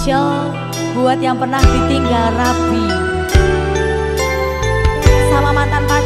Spesial buat yang pernah ditinggal rapi Sama mantan pacar